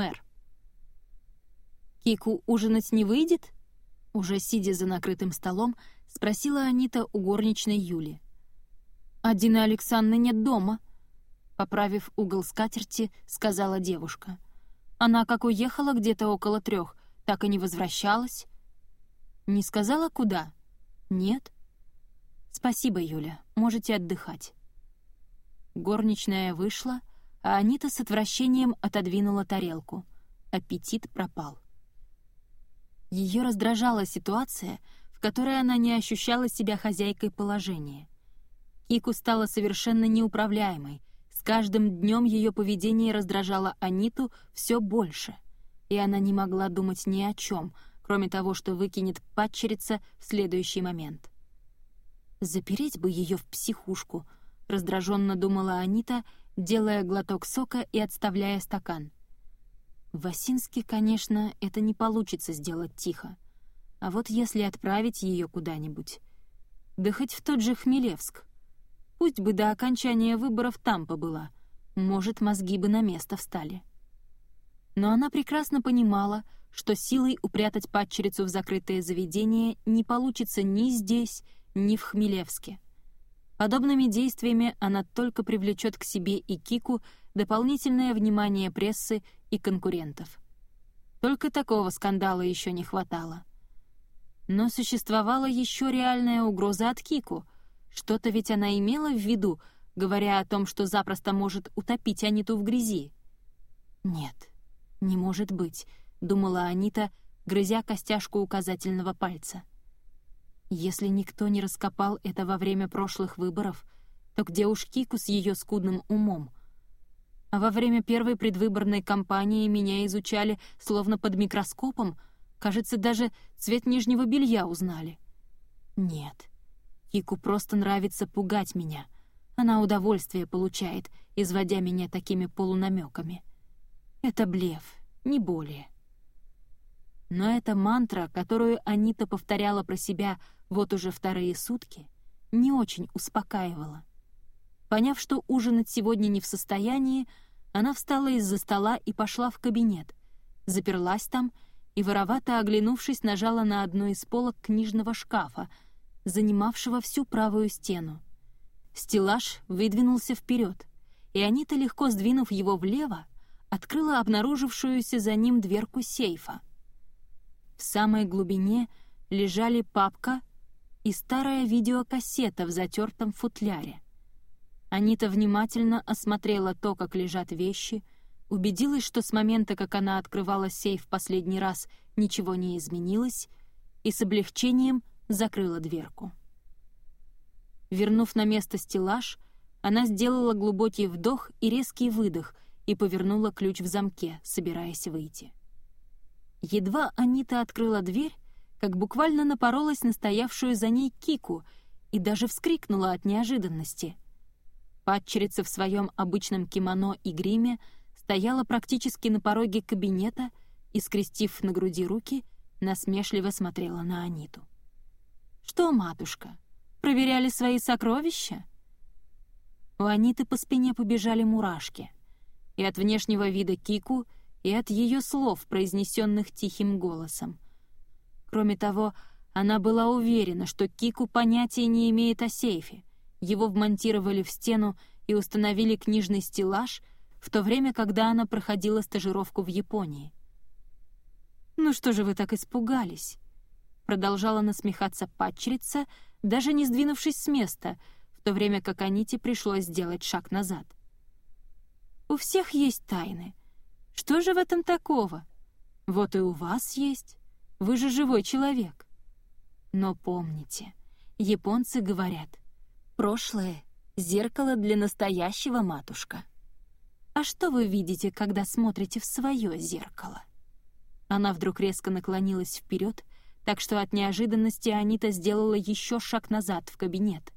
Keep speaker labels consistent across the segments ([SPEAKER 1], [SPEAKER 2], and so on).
[SPEAKER 1] мэр. «Кику ужинать не выйдет?» Уже сидя за накрытым столом, спросила Анита у горничной Юли. «А Дины Александры нет дома», — поправив угол скатерти, сказала девушка. «Она как уехала где-то около трех, так и не возвращалась». «Не сказала, куда?» «Нет». «Спасибо, Юля, можете отдыхать». Горничная вышла, а Анита с отвращением отодвинула тарелку. Аппетит пропал. Ее раздражала ситуация, в которой она не ощущала себя хозяйкой положения. Кику стала совершенно неуправляемой. С каждым днем ее поведение раздражало Аниту все больше, и она не могла думать ни о чем, кроме того, что выкинет падчерица в следующий момент. Запереть бы ее в психушку —— раздраженно думала Анита, делая глоток сока и отставляя стакан. В Осинске, конечно, это не получится сделать тихо. А вот если отправить ее куда-нибудь... Да хоть в тот же Хмелевск. Пусть бы до окончания выборов там побыла. Может, мозги бы на место встали. Но она прекрасно понимала, что силой упрятать падчерицу в закрытое заведение не получится ни здесь, ни в Хмелевске. Подобными действиями она только привлечет к себе и Кику дополнительное внимание прессы и конкурентов. Только такого скандала еще не хватало. Но существовала еще реальная угроза от Кику. Что-то ведь она имела в виду, говоря о том, что запросто может утопить Аниту в грязи. «Нет, не может быть», — думала Анита, грызя костяшку указательного пальца. Если никто не раскопал это во время прошлых выборов, то где уж Кику с ее скудным умом? А во время первой предвыборной кампании меня изучали словно под микроскопом, кажется, даже цвет нижнего белья узнали. Нет, Кику просто нравится пугать меня. Она удовольствие получает, изводя меня такими полунамеками. Это блеф, не более. Но эта мантра, которую Анита повторяла про себя вот уже вторые сутки, не очень успокаивала. Поняв, что ужинать сегодня не в состоянии, она встала из-за стола и пошла в кабинет, заперлась там и, воровато оглянувшись, нажала на одну из полок книжного шкафа, занимавшего всю правую стену. Стеллаж выдвинулся вперед, и Анита, легко сдвинув его влево, открыла обнаружившуюся за ним дверку сейфа. В самой глубине лежали папка и старая видеокассета в затертом футляре. Анита внимательно осмотрела то, как лежат вещи, убедилась, что с момента, как она открывала сейф последний раз, ничего не изменилось, и с облегчением закрыла дверку. Вернув на место стеллаж, она сделала глубокий вдох и резкий выдох и повернула ключ в замке, собираясь выйти. Едва Анита открыла дверь, как буквально напоролась на стоявшую за ней Кику и даже вскрикнула от неожиданности. Падчерица в своем обычном кимоно и гриме стояла практически на пороге кабинета и, скрестив на груди руки, насмешливо смотрела на Аниту. «Что, матушка, проверяли свои сокровища?» У Аниты по спине побежали мурашки, и от внешнего вида Кику, и от ее слов, произнесенных тихим голосом — Кроме того, она была уверена, что Кику понятия не имеет о сейфе. Его вмонтировали в стену и установили книжный стеллаж, в то время, когда она проходила стажировку в Японии. «Ну что же вы так испугались?» Продолжала насмехаться падчерица, даже не сдвинувшись с места, в то время как Аните пришлось сделать шаг назад. «У всех есть тайны. Что же в этом такого? Вот и у вас есть». Вы же живой человек. Но помните, японцы говорят, прошлое — зеркало для настоящего, матушка. А что вы видите, когда смотрите в свое зеркало? Она вдруг резко наклонилась вперед, так что от неожиданности Анита сделала еще шаг назад в кабинет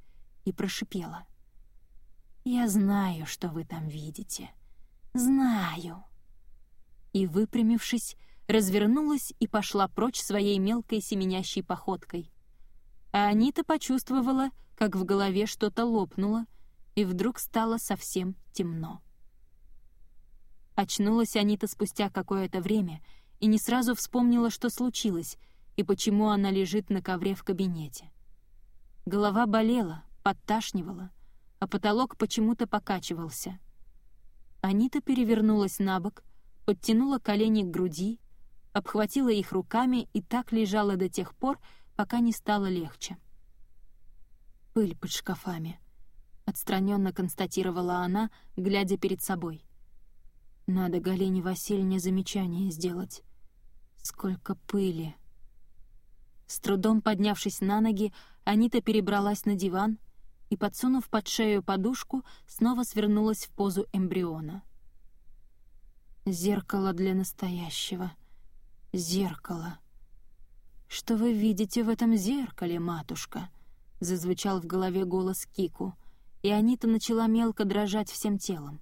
[SPEAKER 1] и прошипела. «Я знаю, что вы там видите. Знаю». И, выпрямившись, развернулась и пошла прочь своей мелкой семенящей походкой. А Анита почувствовала, как в голове что-то лопнуло, и вдруг стало совсем темно. Очнулась Анита спустя какое-то время и не сразу вспомнила, что случилось и почему она лежит на ковре в кабинете. Голова болела, подташнивала, а потолок почему-то покачивался. Анита перевернулась на бок, подтянула колени к груди, обхватила их руками и так лежала до тех пор, пока не стало легче. Пыль под шкафами. Отстраненно констатировала она, глядя перед собой. Надо Галине Васильевне замечание сделать. Сколько пыли. С трудом поднявшись на ноги, Анита перебралась на диван и, подсунув под шею подушку, снова свернулась в позу эмбриона. Зеркало для настоящего. Зеркало. «Что вы видите в этом зеркале, матушка?» — зазвучал в голове голос Кику, и Анита начала мелко дрожать всем телом.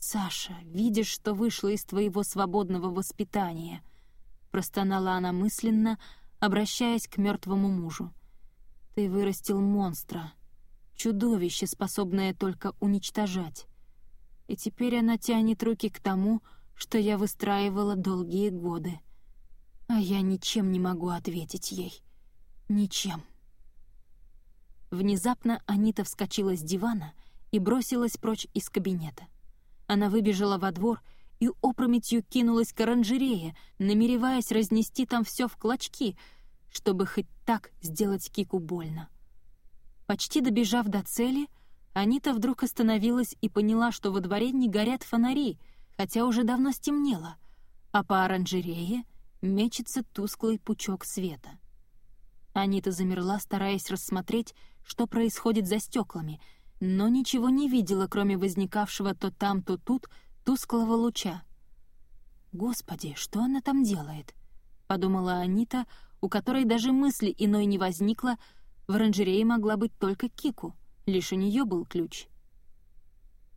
[SPEAKER 1] «Саша, видишь, что вышло из твоего свободного воспитания?» — простонала она мысленно, обращаясь к мертвому мужу. «Ты вырастил монстра, чудовище, способное только уничтожать. И теперь она тянет руки к тому, что я выстраивала долгие годы. А я ничем не могу ответить ей. Ничем». Внезапно Анита вскочила с дивана и бросилась прочь из кабинета. Она выбежала во двор и опрометью кинулась к оранжерее, намереваясь разнести там все в клочки, чтобы хоть так сделать Кику больно. Почти добежав до цели, Анита вдруг остановилась и поняла, что во дворе не горят фонари, хотя уже давно стемнело, а по оранжерее мечется тусклый пучок света. Анита замерла, стараясь рассмотреть, что происходит за стеклами — но ничего не видела, кроме возникавшего то там, то тут тусклого луча. «Господи, что она там делает?» — подумала Анита, у которой даже мысли иной не возникло, в оранжерее могла быть только Кику, лишь у нее был ключ.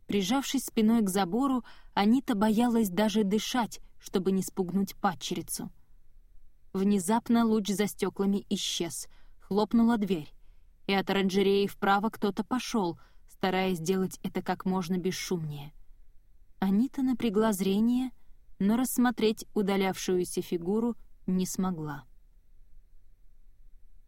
[SPEAKER 1] Прижавшись спиной к забору, Анита боялась даже дышать, чтобы не спугнуть падчерицу. Внезапно луч за стеклами исчез, хлопнула дверь, и от оранжереи вправо кто-то пошел — стараясь сделать это как можно бесшумнее. Анита напрягла зрение, но рассмотреть удалявшуюся фигуру не смогла.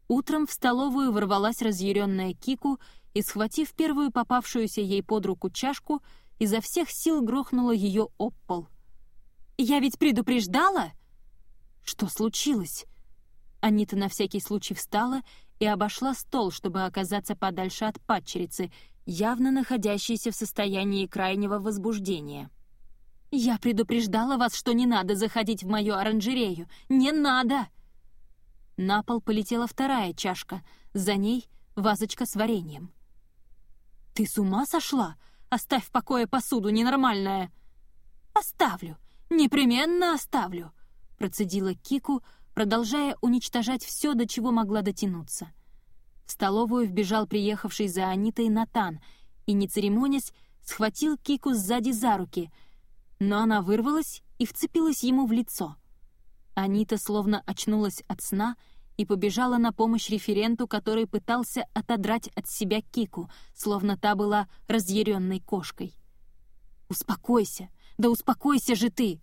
[SPEAKER 1] Утром в столовую ворвалась разъяренная Кику и, схватив первую попавшуюся ей под руку чашку, изо всех сил грохнула ее об пол. «Я ведь предупреждала!» «Что случилось?» Анита на всякий случай встала и обошла стол, чтобы оказаться подальше от падчерицы, явно находящийся в состоянии крайнего возбуждения. «Я предупреждала вас, что не надо заходить в мою оранжерею! Не надо!» На пол полетела вторая чашка, за ней вазочка с вареньем. «Ты с ума сошла? Оставь в покое посуду, ненормальная!» «Оставлю! Непременно оставлю!» процедила Кику, продолжая уничтожать все, до чего могла дотянуться. В столовую вбежал приехавший за Анитой Натан и, не церемонясь, схватил Кику сзади за руки, но она вырвалась и вцепилась ему в лицо. Анита словно очнулась от сна и побежала на помощь референту, который пытался отодрать от себя Кику, словно та была разъяренной кошкой. «Успокойся! Да успокойся же ты!»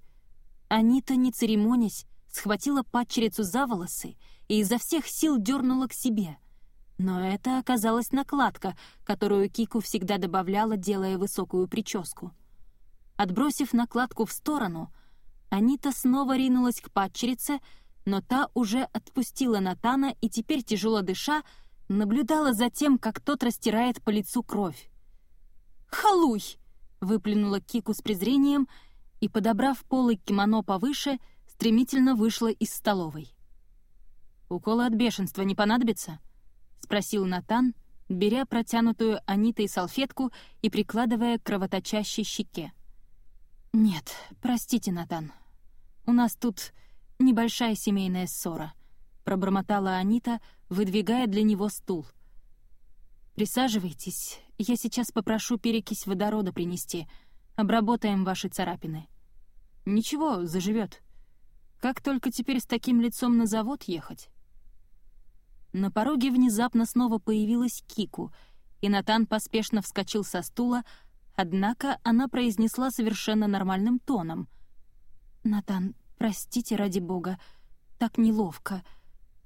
[SPEAKER 1] Анита, не церемонясь, схватила падчерицу за волосы и изо всех сил дернула к себе. Но это оказалась накладка, которую Кику всегда добавляла, делая высокую прическу. Отбросив накладку в сторону, Анита снова ринулась к падчерице, но та уже отпустила Натана и теперь, тяжело дыша, наблюдала за тем, как тот растирает по лицу кровь. «Халуй!» — выплюнула Кику с презрением и, подобрав полы кимоно повыше, стремительно вышла из столовой. «Уколы от бешенства не понадобится?» — спросил Натан, беря протянутую Анитой салфетку и прикладывая к кровоточащей щеке. «Нет, простите, Натан. У нас тут небольшая семейная ссора», — пробормотала Анита, выдвигая для него стул. «Присаживайтесь, я сейчас попрошу перекись водорода принести. Обработаем ваши царапины». «Ничего, заживет. Как только теперь с таким лицом на завод ехать?» На пороге внезапно снова появилась Кику, и Натан поспешно вскочил со стула, Однако она произнесла совершенно нормальным тоном. «Натан, простите ради бога, так неловко.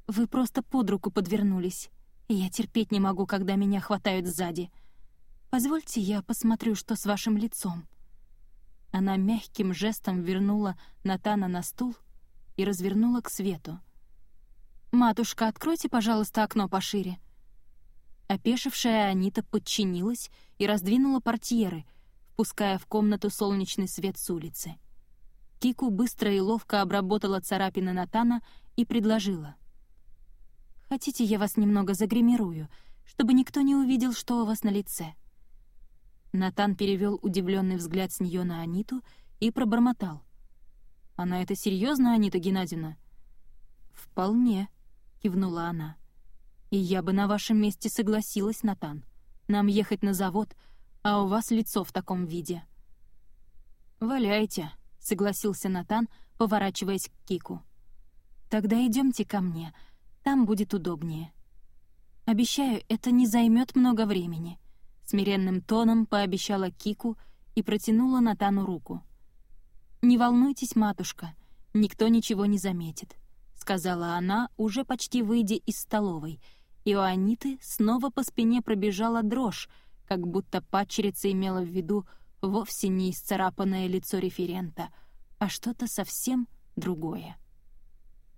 [SPEAKER 1] Вы просто под руку подвернулись, я терпеть не могу, когда меня хватают сзади. Позвольте, я посмотрю, что с вашим лицом». Она мягким жестом вернула Натана на стул и развернула к свету. «Матушка, откройте, пожалуйста, окно пошире». Опешившая Анита подчинилась и раздвинула портьеры, впуская в комнату солнечный свет с улицы. Кику быстро и ловко обработала царапины Натана и предложила. «Хотите, я вас немного загримирую, чтобы никто не увидел, что у вас на лице?» Натан перевел удивленный взгляд с нее на Аниту и пробормотал. «Она это серьезно, Анита Геннадьевна?» «Вполне», — кивнула она. И я бы на вашем месте согласилась, Натан. Нам ехать на завод, а у вас лицо в таком виде». «Валяйте», — согласился Натан, поворачиваясь к Кику. «Тогда идемте ко мне, там будет удобнее». «Обещаю, это не займет много времени», — смиренным тоном пообещала Кику и протянула Натану руку. «Не волнуйтесь, матушка, никто ничего не заметит», — сказала она, уже почти выйдя из столовой — и у Аниты снова по спине пробежала дрожь, как будто падчерица имела в виду вовсе не исцарапанное лицо референта, а что-то совсем другое.